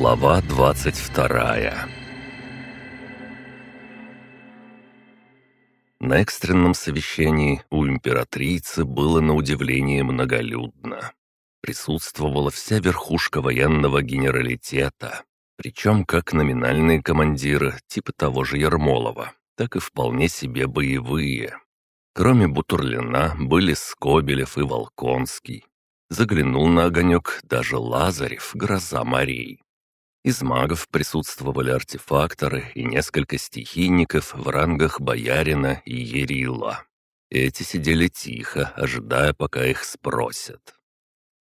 Глава двадцать вторая На экстренном совещании у императрицы было на удивление многолюдно. Присутствовала вся верхушка военного генералитета, причем как номинальные командиры типа того же Ермолова, так и вполне себе боевые. Кроме Бутурлина были Скобелев и Волконский. Заглянул на огонек даже Лазарев, гроза морей. Из магов присутствовали артефакторы и несколько стихийников в рангах боярина и ерила. Эти сидели тихо, ожидая, пока их спросят.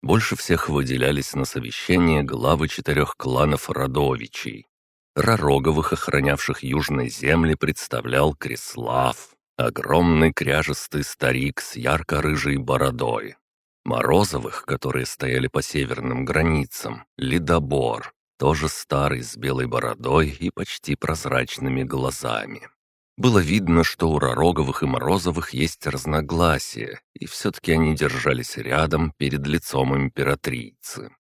Больше всех выделялись на совещание главы четырех кланов Родовичей. Ророговых, охранявших южные земли, представлял Крислав, огромный кряжестый старик с ярко-рыжей бородой. Морозовых, которые стояли по северным границам, Ледобор, тоже старый, с белой бородой и почти прозрачными глазами. Было видно, что у Ророговых и Морозовых есть разногласия, и все-таки они держались рядом перед лицом императрицы.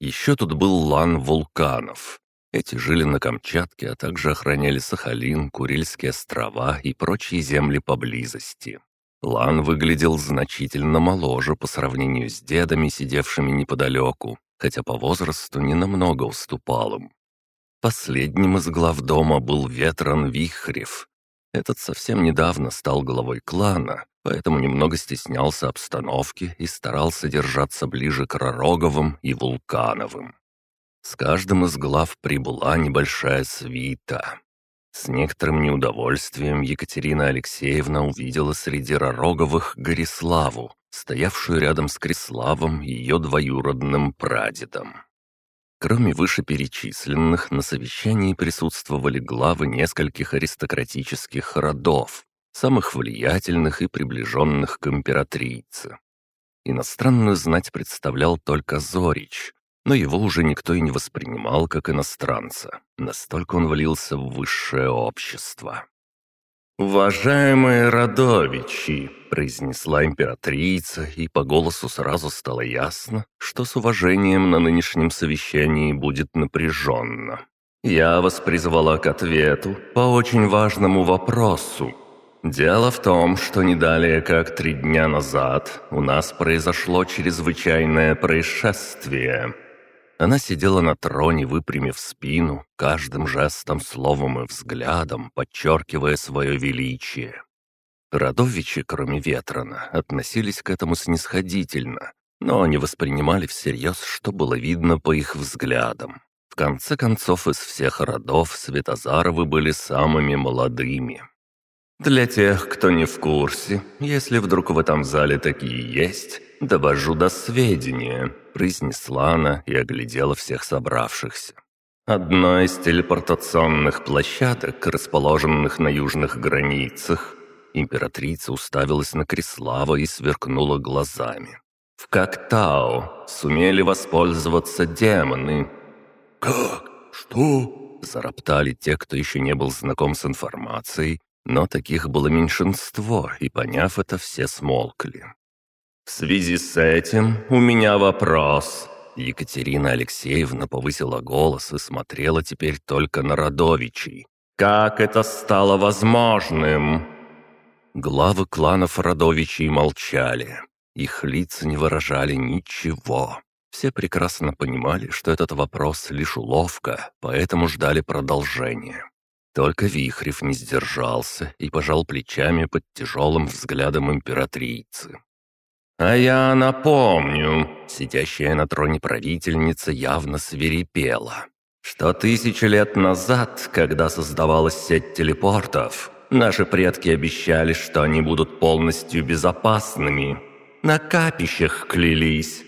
Еще тут был лан вулканов. Эти жили на Камчатке, а также охраняли Сахалин, Курильские острова и прочие земли поблизости. Лан выглядел значительно моложе по сравнению с дедами, сидевшими неподалеку, хотя по возрасту не намного уступал им. Последним из глав дома был Ветран Вихрев. Этот совсем недавно стал главой клана, поэтому немного стеснялся обстановки и старался держаться ближе к Ророговым и Вулкановым. С каждым из глав прибыла небольшая свита. С некоторым неудовольствием Екатерина Алексеевна увидела среди Ророговых Гориславу, стоявшую рядом с Криславом, ее двоюродным прадедом. Кроме вышеперечисленных, на совещании присутствовали главы нескольких аристократических родов, самых влиятельных и приближенных к императрице. Иностранную знать представлял только Зорич, но его уже никто и не воспринимал как иностранца. Настолько он влился в высшее общество. «Уважаемые родовичи!» — произнесла императрица, и по голосу сразу стало ясно, что с уважением на нынешнем совещании будет напряженно. «Я вас призвала к ответу по очень важному вопросу. Дело в том, что не далее как три дня назад у нас произошло чрезвычайное происшествие». Она сидела на троне, выпрямив спину, каждым жестом, словом и взглядом, подчеркивая свое величие. Родовичи, кроме Ветрона, относились к этому снисходительно, но они воспринимали всерьез, что было видно по их взглядам. В конце концов, из всех родов Светозаровы были самыми молодыми. Для тех, кто не в курсе, если вдруг в этом зале такие есть, довожу до сведения, произнесла она и оглядела всех собравшихся. Одна из телепортационных площадок, расположенных на южных границах, императрица уставилась на Крислава и сверкнула глазами. В Коктау сумели воспользоваться демоны. «Как? Что?» – зароптали те, кто еще не был знаком с информацией, но таких было меньшинство, и, поняв это, все смолкли. «В связи с этим у меня вопрос». Екатерина Алексеевна повысила голос и смотрела теперь только на Родовичей. «Как это стало возможным?» Главы кланов Родовичей молчали. Их лица не выражали ничего. Все прекрасно понимали, что этот вопрос лишь уловка, поэтому ждали продолжения. Только Вихрев не сдержался и пожал плечами под тяжелым взглядом императрицы. «А я напомню», — сидящая на троне правительница явно свирепела, «что тысячи лет назад, когда создавалась сеть телепортов, наши предки обещали, что они будут полностью безопасными. На капищах клялись».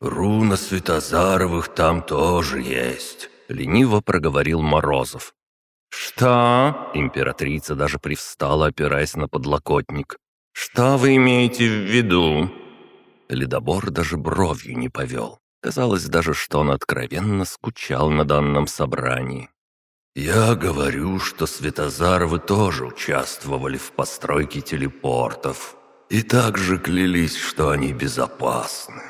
«Руна Светозаровых там тоже есть», — лениво проговорил Морозов. «Что?» — императрица даже привстала, опираясь на подлокотник. «Что вы имеете в виду?» Ледобор даже бровью не повел. Казалось даже, что он откровенно скучал на данном собрании. «Я говорю, что Светозаровы тоже участвовали в постройке телепортов и также клялись, что они безопасны.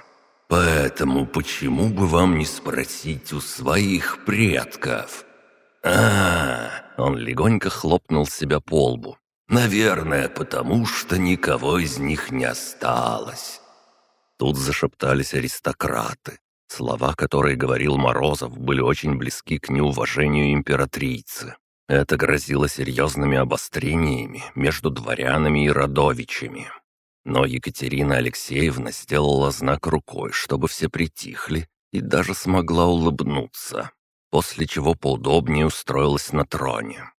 Поэтому почему бы вам не спросить у своих предков? А, он легонько хлопнул себя по лбу. Наверное, потому что никого из них не осталось. Тут зашептались аристократы. Слова, которые говорил Морозов, были очень близки к неуважению императрицы. Это грозило серьезными обострениями между дворянами и родовичами. Но Екатерина Алексеевна сделала знак рукой, чтобы все притихли, и даже смогла улыбнуться, после чего поудобнее устроилась на троне.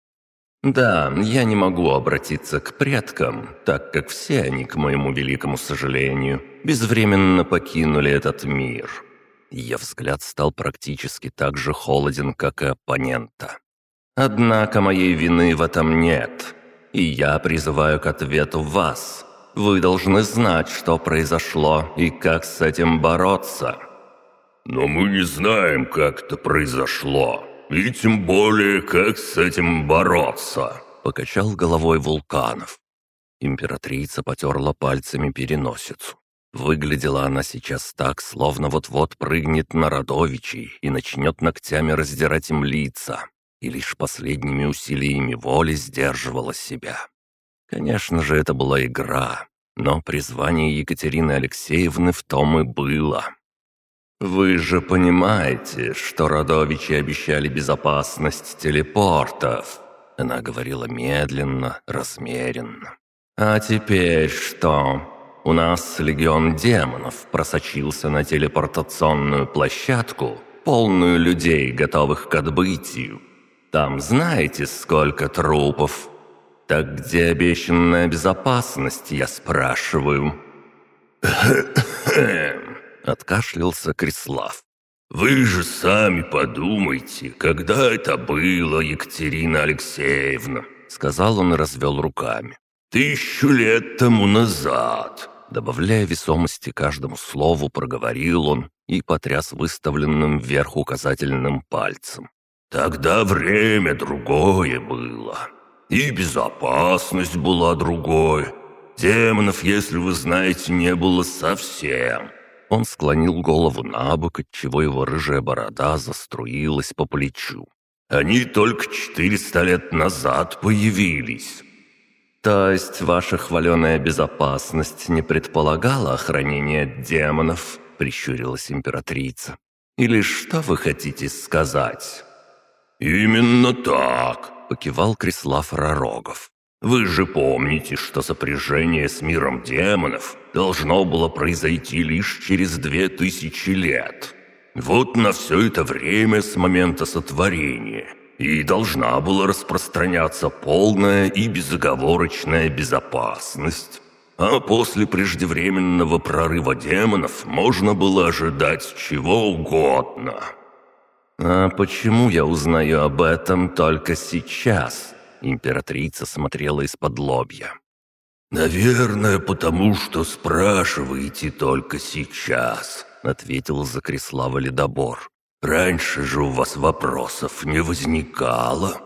«Да, я не могу обратиться к предкам, так как все они, к моему великому сожалению, безвременно покинули этот мир». Ее взгляд стал практически так же холоден, как и оппонента. Однако моей вины в этом нет, и я призываю к ответу вас. Вы должны знать, что произошло и как с этим бороться». «Но мы не знаем, как это произошло, и тем более, как с этим бороться», — покачал головой Вулканов. Императрица потерла пальцами переносицу. Выглядела она сейчас так, словно вот-вот прыгнет на Родовичей и начнет ногтями раздирать им лица и лишь последними усилиями воли сдерживала себя. Конечно же, это была игра, но призвание Екатерины Алексеевны в том и было. «Вы же понимаете, что родовичи обещали безопасность телепортов?» Она говорила медленно, размеренно. «А теперь что? У нас легион демонов просочился на телепортационную площадку, полную людей, готовых к отбытию, там знаете, сколько трупов? Так где обещанная безопасность, я спрашиваю?» Откашлялся Крислав. «Вы же сами подумайте, когда это было, Екатерина Алексеевна?» Сказал он и развел руками. «Тысячу лет тому назад!» Добавляя весомости каждому слову, проговорил он и потряс выставленным вверх указательным пальцем. Тогда время другое было. И безопасность была другой. Демонов, если вы знаете, не было совсем. Он склонил голову на бок, отчего его рыжая борода заструилась по плечу. Они только четыреста лет назад появились. То есть ваша хваленая безопасность не предполагала охранение демонов? Прищурилась императрица. Или что вы хотите сказать? «Именно так», — покивал Крислав Ророгов. «Вы же помните, что сопряжение с миром демонов должно было произойти лишь через две тысячи лет. Вот на все это время с момента сотворения и должна была распространяться полная и безоговорочная безопасность. А после преждевременного прорыва демонов можно было ожидать чего угодно». «А почему я узнаю об этом только сейчас?» Императрица смотрела из-под лобья. «Наверное, потому что спрашиваете только сейчас», — ответил Закреслава Ледобор. «Раньше же у вас вопросов не возникало».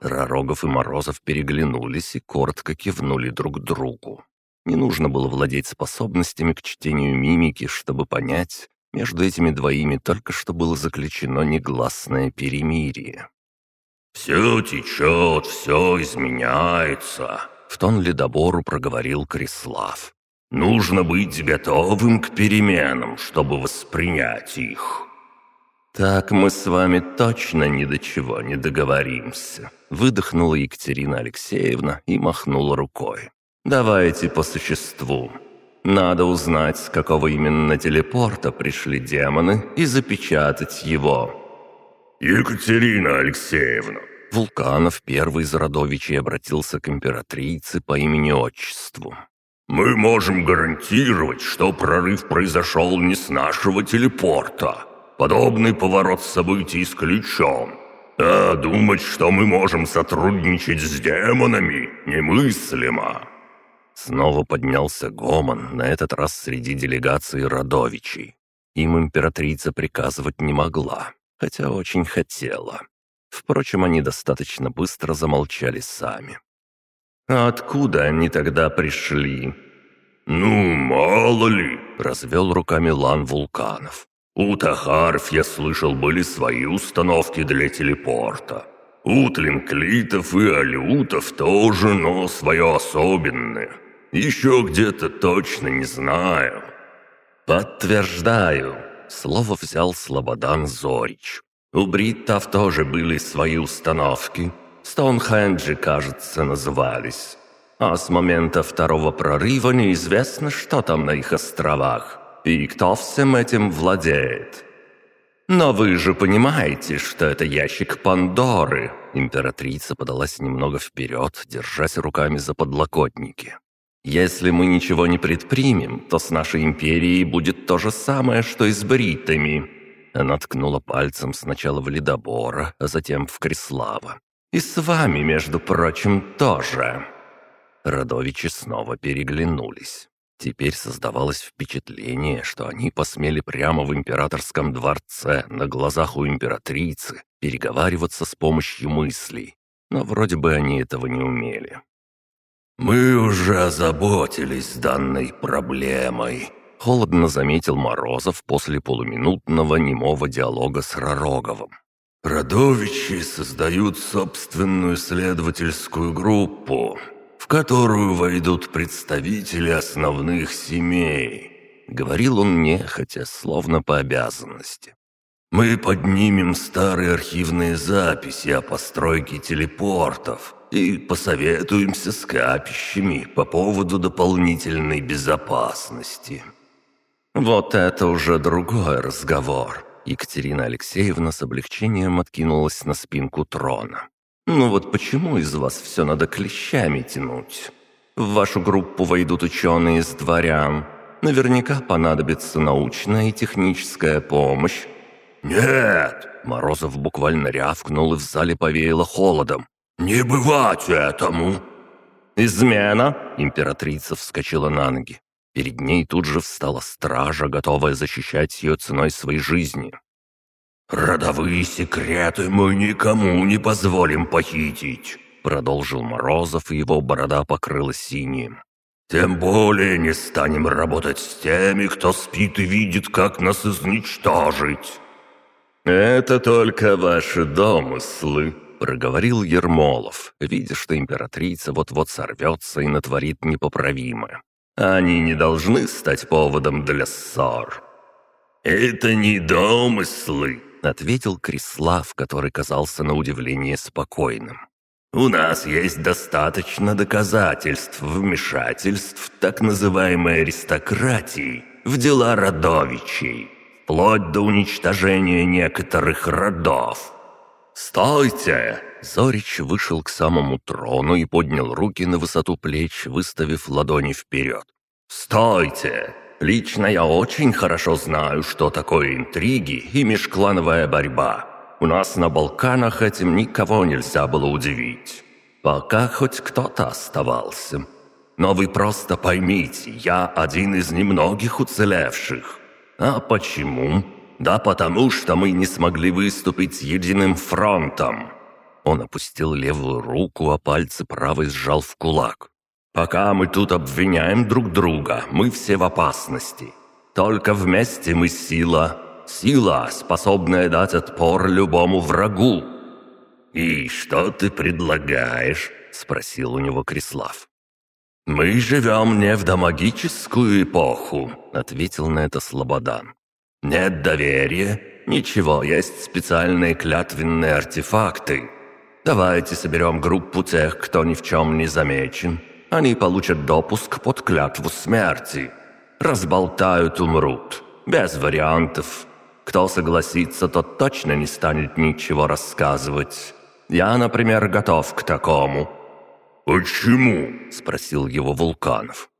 Ророгов и Морозов переглянулись и коротко кивнули друг другу. Не нужно было владеть способностями к чтению мимики, чтобы понять, между этими двоими только что было заключено негласное перемирие. «Все течет, все изменяется», — в тон ледобору проговорил Крислав. «Нужно быть готовым к переменам, чтобы воспринять их». «Так мы с вами точно ни до чего не договоримся», — выдохнула Екатерина Алексеевна и махнула рукой. «Давайте по существу. Надо узнать, с какого именно телепорта пришли демоны, и запечатать его». «Екатерина Алексеевна!» Вулканов, первый из родовичей, обратился к императрице по имени-отчеству. «Мы можем гарантировать, что прорыв произошел не с нашего телепорта. Подобный поворот событий исключен. А думать, что мы можем сотрудничать с демонами, немыслимо». Снова поднялся гомон, на этот раз среди делегации родовичей. Им императрица приказывать не могла, хотя очень хотела. Впрочем, они достаточно быстро замолчали сами. «А откуда они тогда пришли?» «Ну, мало ли», — развел руками Лан Вулканов. «У Тахаров, я слышал, были свои установки для телепорта. У Тлинклитов и Алютов тоже, но свое особенное. Еще где-то точно не знаю». «Подтверждаю», — слово взял Слободан Зорич. «У бриттов тоже были свои установки. Стоунхенджи, кажется, назывались. А с момента второго прорыва неизвестно, что там на их островах и кто всем этим владеет. Но вы же понимаете, что это ящик Пандоры. Императрица подалась немного вперед, держась руками за подлокотники. Если мы ничего не предпримем, то с нашей империей будет то же самое, что и с бритами. Она ткнула пальцем сначала в Ледобора, а затем в Креслава. И с вами, между прочим, тоже. Родовичи снова переглянулись. Теперь создавалось впечатление, что они посмели прямо в императорском дворце, на глазах у императрицы, переговариваться с помощью мыслей. Но вроде бы они этого не умели. «Мы уже озаботились данной проблемой», — холодно заметил Морозов после полуминутного немого диалога с Ророговым. «Родовичи создают собственную следовательскую группу, в которую войдут представители основных семей», — говорил он нехотя, словно по обязанности. «Мы поднимем старые архивные записи о постройке телепортов и посоветуемся с капищами по поводу дополнительной безопасности». «Вот это уже другой разговор», Екатерина Алексеевна с облегчением откинулась на спинку трона. Ну вот почему из вас все надо клещами тянуть? В вашу группу войдут ученые из дворян. Наверняка понадобится научная и техническая помощь. «Нет!» – Морозов буквально рявкнул и в зале повеяло холодом. «Не бывать этому!» «Измена!» – императрица вскочила на ноги. Перед ней тут же встала стража, готовая защищать ее ценой своей жизни. «Родовые секреты мы никому не позволим похитить», — продолжил Морозов, и его борода покрылась синим. «Тем более не станем работать с теми, кто спит и видит, как нас изничтожить». «Это только ваши домыслы», — проговорил Ермолов, видя, что императрица вот-вот сорвется и натворит непоправимое. «Они не должны стать поводом для ссор». «Это не домыслы», ответил Крислав, который казался на удивление спокойным. «У нас есть достаточно доказательств вмешательств так называемой аристократии в дела родовичей, вплоть до уничтожения некоторых родов». «Стойте!» Зорич вышел к самому трону и поднял руки на высоту плеч, выставив ладони вперед. «Стойте! Лично я очень хорошо знаю, что такое интриги и межклановая борьба. У нас на Балканах этим никого нельзя было удивить. Пока хоть кто-то оставался. Но вы просто поймите, я один из немногих уцелевших. А почему? Да потому что мы не смогли выступить единым фронтом. Он опустил левую руку, а пальцы правой сжал в кулак. Пока мы тут обвиняем друг друга, мы все в опасности. Только вместе мы сила. Сила, способная дать отпор любому врагу». «И что ты предлагаешь?» — спросил у него Крислав. «Мы живем не в домагическую эпоху», — ответил на это Слободан. «Нет доверия, ничего, есть специальные клятвенные артефакты. Давайте соберем группу тех, кто ни в чем не замечен, они получат допуск под клятву смерти. Разболтают, умрут. Без вариантов. Кто согласится, тот точно не станет ничего рассказывать. Я, например, готов к такому». «Почему?» – спросил его Вулканов.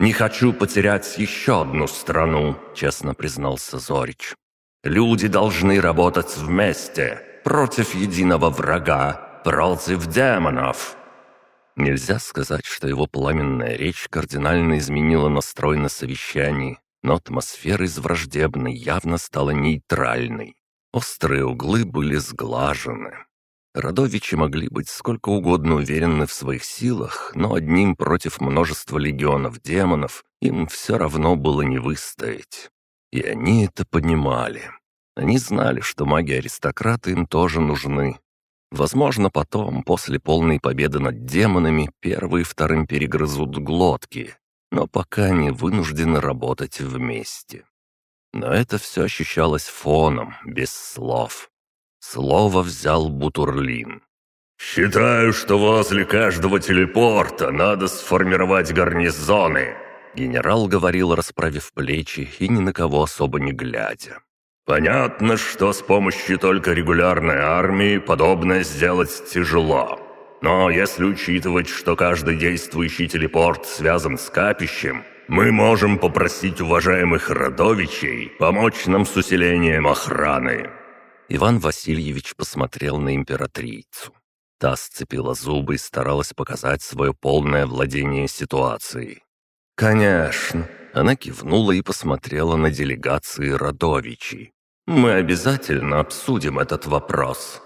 «Не хочу потерять еще одну страну», – честно признался Зорич. «Люди должны работать вместе, против единого врага, против демонов. Нельзя сказать, что его пламенная речь кардинально изменила настрой на совещании, но атмосфера из враждебной явно стала нейтральной. Острые углы были сглажены. Родовичи могли быть сколько угодно уверены в своих силах, но одним против множества легионов демонов им все равно было не выстоять. И они это понимали. Они знали, что маги-аристократы им тоже нужны. Возможно, потом, после полной победы над демонами, первый и вторым перегрызут глотки, но пока они вынуждены работать вместе. Но это все ощущалось фоном, без слов. Слово взял Бутурлин. «Считаю, что возле каждого телепорта надо сформировать гарнизоны», генерал говорил, расправив плечи и ни на кого особо не глядя. «Понятно, что с помощью только регулярной армии подобное сделать тяжело. Но если учитывать, что каждый действующий телепорт связан с капищем, мы можем попросить уважаемых родовичей помочь нам с усилением охраны». Иван Васильевич посмотрел на императрицу. Та сцепила зубы и старалась показать свое полное владение ситуацией. «Конечно!» Она кивнула и посмотрела на делегации Родовичей. «Мы обязательно обсудим этот вопрос».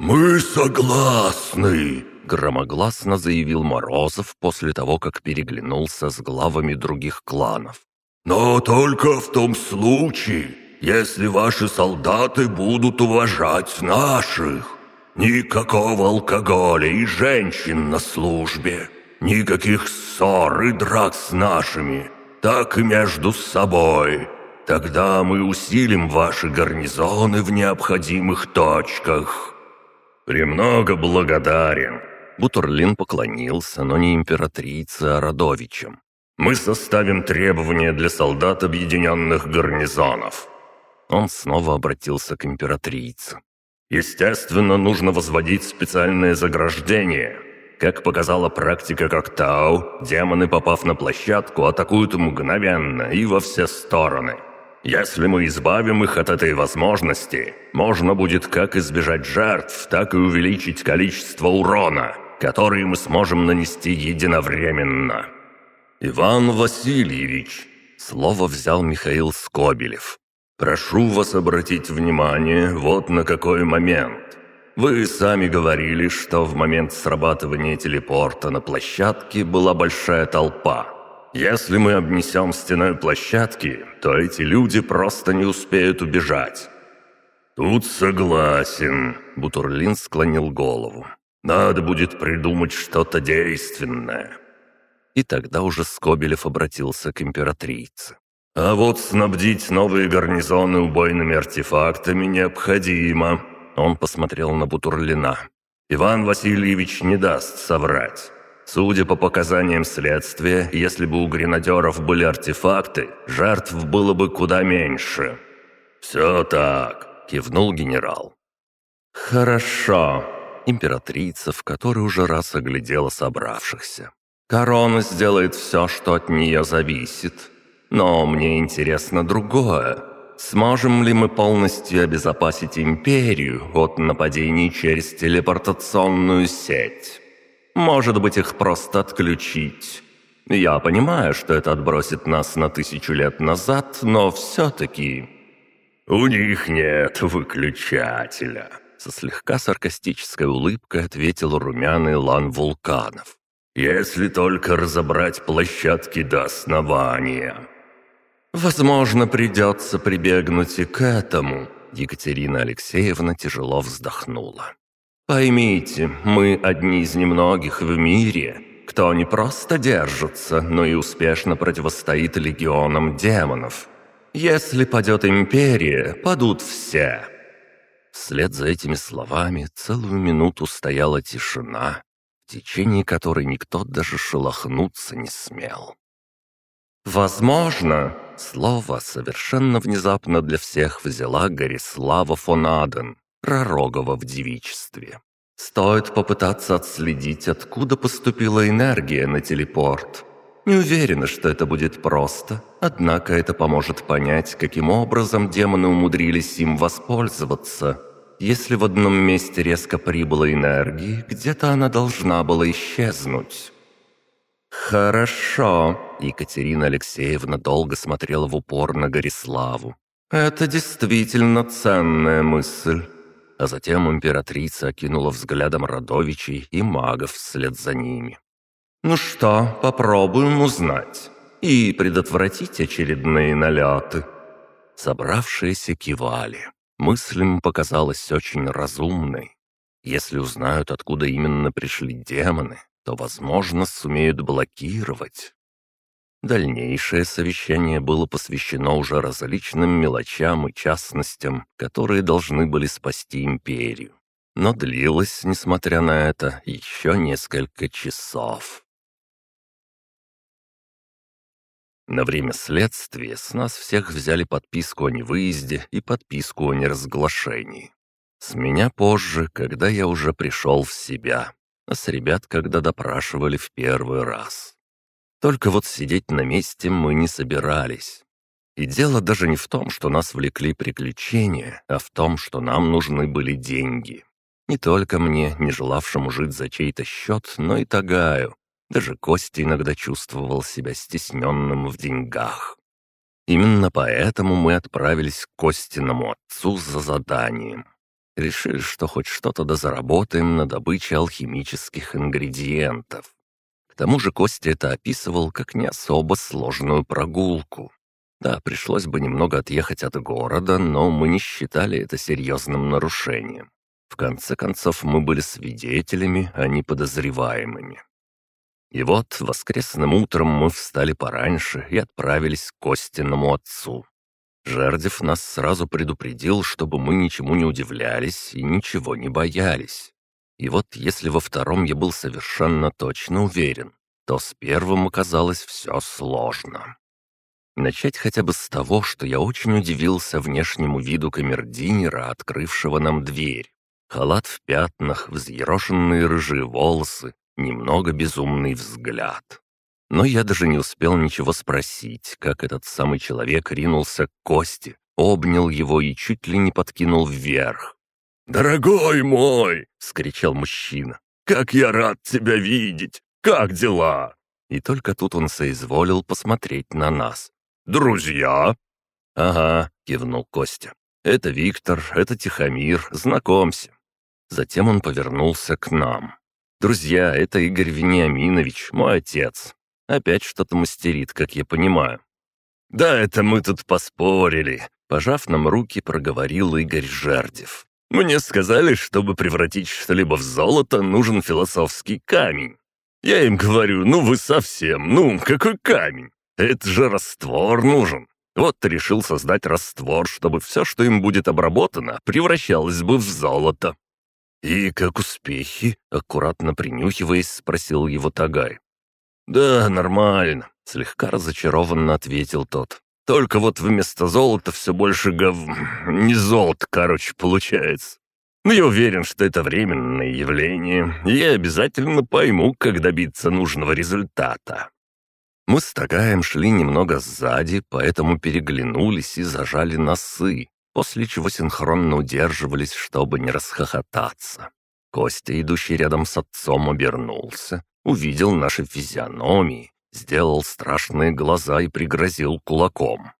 «Мы согласны!» — громогласно заявил Морозов после того, как переглянулся с главами других кланов. «Но только в том случае, если ваши солдаты будут уважать наших. Никакого алкоголя и женщин на службе, никаких ссор и драк с нашими, так и между собой. Тогда мы усилим ваши гарнизоны в необходимых точках». «Премного благодарен». Бутурлин поклонился, но не императрице, а Родовичам. «Мы составим требования для солдат объединенных гарнизонов». Он снова обратился к императрице. «Естественно, нужно возводить специальное заграждение. Как показала практика Коктау, демоны, попав на площадку, атакуют мгновенно и во все стороны. Если мы избавим их от этой возможности, можно будет как избежать жертв, так и увеличить количество урона, который мы сможем нанести единовременно. Иван Васильевич, слово взял Михаил Скобелев. Прошу вас обратить внимание вот на какой момент. Вы сами говорили, что в момент срабатывания телепорта на площадке была большая толпа. Если мы обнесем стеной площадки, то эти люди просто не успеют убежать». «Тут согласен», — Бутурлин склонил голову. «Надо будет придумать что-то действенное». И тогда уже Скобелев обратился к императрице. «А вот снабдить новые гарнизоны убойными артефактами необходимо». Он посмотрел на Бутурлина. «Иван Васильевич не даст соврать. Судя по показаниям следствия, если бы у гренадеров были артефакты, жертв было бы куда меньше. «Все так», — кивнул генерал. «Хорошо», — императрица, в которой уже раз оглядела собравшихся. «Корона сделает все, что от нее зависит. Но мне интересно другое. Сможем ли мы полностью обезопасить империю от нападений через телепортационную сеть?» Может быть, их просто отключить. Я понимаю, что это отбросит нас на тысячу лет назад, но все-таки...» «У них нет выключателя», — со слегка саркастической улыбкой ответил румяный лан вулканов. «Если только разобрать площадки до основания». «Возможно, придется прибегнуть и к этому», — Екатерина Алексеевна тяжело вздохнула. Поймите, мы одни из немногих в мире, кто не просто держится, но и успешно противостоит легионам демонов. Если падет империя, падут все». Вслед за этими словами целую минуту стояла тишина, в течение которой никто даже шелохнуться не смел. «Возможно», — слово совершенно внезапно для всех взяла Горислава фон Аден, Пророгова в девичестве. Стоит попытаться отследить, откуда поступила энергия на телепорт. Не уверена, что это будет просто, однако это поможет понять, каким образом демоны умудрились им воспользоваться. Если в одном месте резко прибыла энергии, где-то она должна была исчезнуть. «Хорошо», — Екатерина Алексеевна долго смотрела в упор на Гориславу. «Это действительно ценная мысль. а затем императрица окинула взглядом родовичей и магов вслед за ними. «Ну что, попробуем узнать и предотвратить очередные налеты». Собравшиеся кивали. Мысль им показалась очень разумной. Если узнают, откуда именно пришли демоны, то, возможно, сумеют блокировать. Дальнейшее совещание было посвящено уже различным мелочам и частностям, которые должны были спасти империю. Но длилось, несмотря на это, еще несколько часов. На время следствия с нас всех взяли подписку о невыезде и подписку о неразглашении. С меня позже, когда я уже пришел в себя, а с ребят, когда допрашивали в первый раз. Только вот сидеть на месте мы не собирались. И дело даже не в том, что нас влекли приключения, а в том, что нам нужны были деньги. Не только мне, не желавшему жить за чей-то счет, но и Тагаю. Даже Костя иногда чувствовал себя стесненным в деньгах. Именно поэтому мы отправились к Костиному отцу за заданием. Решили, что хоть что-то дозаработаем на добыче алхимических ингредиентов. К тому же Костя это описывал как не особо сложную прогулку. Да, пришлось бы немного отъехать от города, но мы не считали это серьезным нарушением. В конце концов, мы были свидетелями, а не подозреваемыми. И вот воскресным утром мы встали пораньше и отправились к Костиному отцу. Жердев нас сразу предупредил, чтобы мы ничему не удивлялись и ничего не боялись. И вот если во втором я был совершенно точно уверен, то с первым оказалось все сложно. Начать хотя бы с того, что я очень удивился внешнему виду камердинера, открывшего нам дверь. Халат в пятнах, взъерошенные рыжие волосы, немного безумный взгляд. Но я даже не успел ничего спросить, как этот самый человек ринулся к Косте, обнял его и чуть ли не подкинул вверх. «Дорогой мой!» — скричал мужчина. «Как я рад тебя видеть! Как дела?» И только тут он соизволил посмотреть на нас. «Друзья?» «Ага», — кивнул Костя. «Это Виктор, это Тихомир, знакомься». Затем он повернулся к нам. «Друзья, это Игорь Вениаминович, мой отец. Опять что-то мастерит, как я понимаю». «Да это мы тут поспорили», — пожав нам руки, проговорил Игорь Жердев. «Мне сказали, чтобы превратить что-либо в золото, нужен философский камень. Я им говорю, ну вы совсем, ну какой камень? Это же раствор нужен. Вот решил создать раствор, чтобы все, что им будет обработано, превращалось бы в золото». «И как успехи?» — аккуратно принюхиваясь, спросил его Тагай. «Да, нормально», — слегка разочарованно ответил тот. «Только вот вместо золота все больше гов... не золото, короче, получается. Но я уверен, что это временное явление, и я обязательно пойму, как добиться нужного результата». Мы с Тагаем шли немного сзади, поэтому переглянулись и зажали носы, после чего синхронно удерживались, чтобы не расхохотаться. Костя, идущий рядом с отцом, обернулся, увидел наши физиономии, сделал страшные глаза и пригрозил кулаком.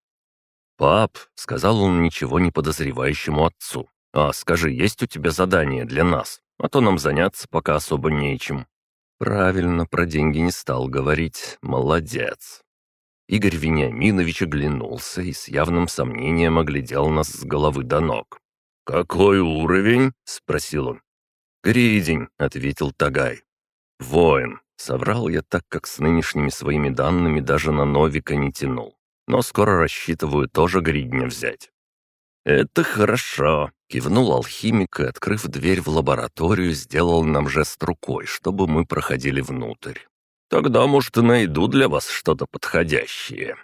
«Пап», — сказал он ничего не подозревающему отцу, «а скажи, есть у тебя задание для нас? А то нам заняться пока особо нечем». Правильно, про деньги не стал говорить. Молодец. Игорь Вениаминович оглянулся и с явным сомнением оглядел нас с головы до ног. «Какой уровень?» — спросил он. «Гридень», — ответил Тагай. «Воин», — соврал я так, как с нынешними своими данными даже на Новика не тянул. Но скоро рассчитываю тоже гридня взять. «Это хорошо», — кивнул алхимик и, открыв дверь в лабораторию, сделал нам жест рукой, чтобы мы проходили внутрь. «Тогда, может, и найду для вас что-то подходящее».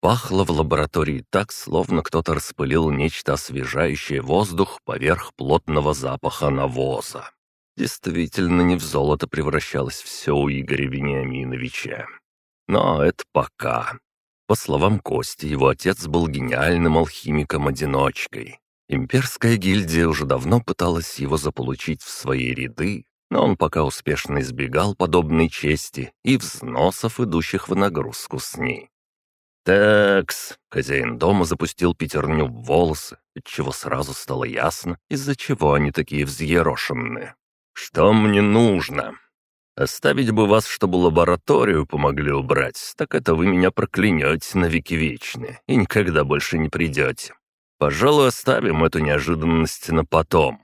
Пахло в лаборатории так, словно кто-то распылил нечто освежающее воздух поверх плотного запаха навоза. Действительно, не в золото превращалось все у Игоря Вениаминовича. Но это пока. По словам Кости, его отец был гениальным алхимиком-одиночкой. Имперская гильдия уже давно пыталась его заполучить в свои ряды, но он пока успешно избегал подобной чести и взносов, идущих в нагрузку с ней. «Такс!» — хозяин дома запустил пятерню в волосы, отчего сразу стало ясно, из-за чего они такие взъерошенные. «Что мне нужно?» «Оставить бы вас, чтобы лабораторию помогли убрать, так это вы меня проклянете на веки вечные и никогда больше не придете. Пожалуй, оставим эту неожиданность на потом.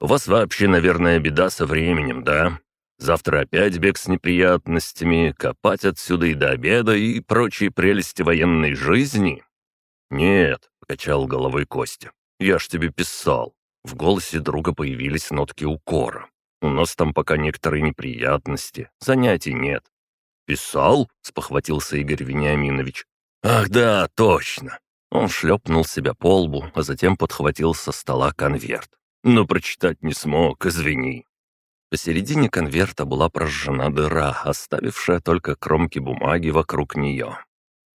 У вас вообще, наверное, беда со временем, да? Завтра опять бег с неприятностями, копать отсюда и до обеда и прочие прелести военной жизни?» «Нет», — покачал головой Костя, — «я ж тебе писал». В голосе друга появились нотки укора. «У нас там пока некоторые неприятности, занятий нет». «Писал?» — спохватился Игорь Вениаминович. «Ах да, точно!» Он шлепнул себя по лбу, а затем подхватил со стола конверт. «Но прочитать не смог, извини». Посередине конверта была прожжена дыра, оставившая только кромки бумаги вокруг нее.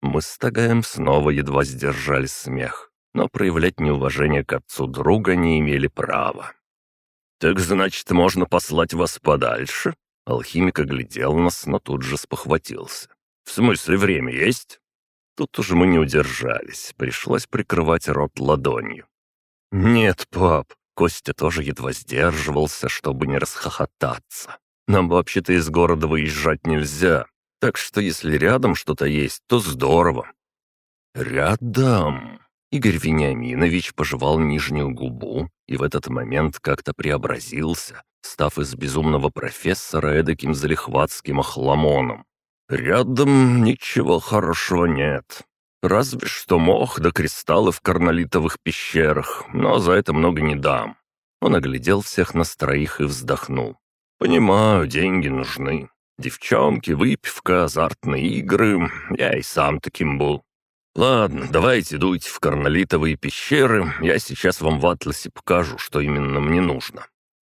Мы с Тагаем снова едва сдержали смех, но проявлять неуважение к отцу друга не имели права. «Так значит, можно послать вас подальше?» Алхимик оглядел нас, но тут же спохватился. «В смысле, время есть?» Тут уже мы не удержались, пришлось прикрывать рот ладонью. «Нет, пап, Костя тоже едва сдерживался, чтобы не расхохотаться. Нам вообще-то из города выезжать нельзя, так что если рядом что-то есть, то здорово». «Рядом?» Игорь Вениаминович пожевал нижнюю губу и в этот момент как-то преобразился, став из безумного профессора эдаким залихватским охламоном. «Рядом ничего хорошего нет. Разве что мох да кристаллы в карнолитовых пещерах, но за это много не дам». Он оглядел всех нас троих и вздохнул. «Понимаю, деньги нужны. Девчонки, выпивка, азартные игры. Я и сам таким был. Ладно, давайте дуйте в карнолитовые пещеры. Я сейчас вам в атласе покажу, что именно мне нужно».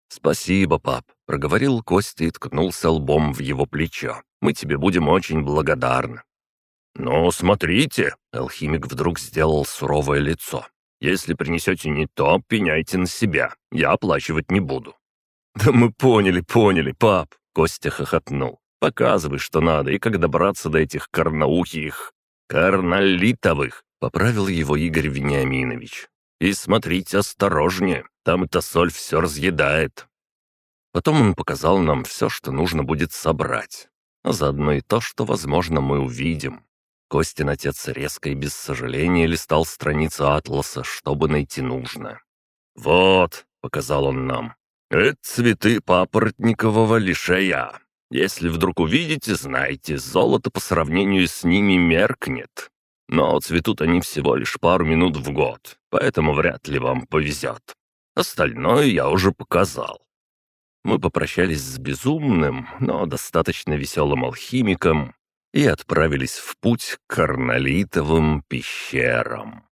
«Спасибо, пап», — проговорил Костя и ткнулся лбом в его плечо. «Мы тебе будем очень благодарны». «Ну, смотрите!» — алхимик вдруг сделал суровое лицо. «Если принесете не то, пеняйте на себя. Я оплачивать не буду». «Да мы поняли, поняли, пап!» — Костя хохотнул. «Показывай, что надо, и как добраться до этих карнаухих...» «Карнолитовых!» — поправил его Игорь Вениаминович. «И смотрите осторожнее, там эта соль все разъедает». Потом он показал нам все, что нужно будет собрать, а заодно и то, что, возможно, мы увидим. Костин отец резко и без сожаления листал страницу атласа, чтобы найти нужное. «Вот», — показал он нам, — «это цветы папоротникового лишая. Если вдруг увидите, знайте, золото по сравнению с ними меркнет. Но цветут они всего лишь пару минут в год, поэтому вряд ли вам повезет. Остальное я уже показал». Мы попрощались с безумным, но достаточно веселым алхимиком и отправились в путь к Карнолитовым пещерам.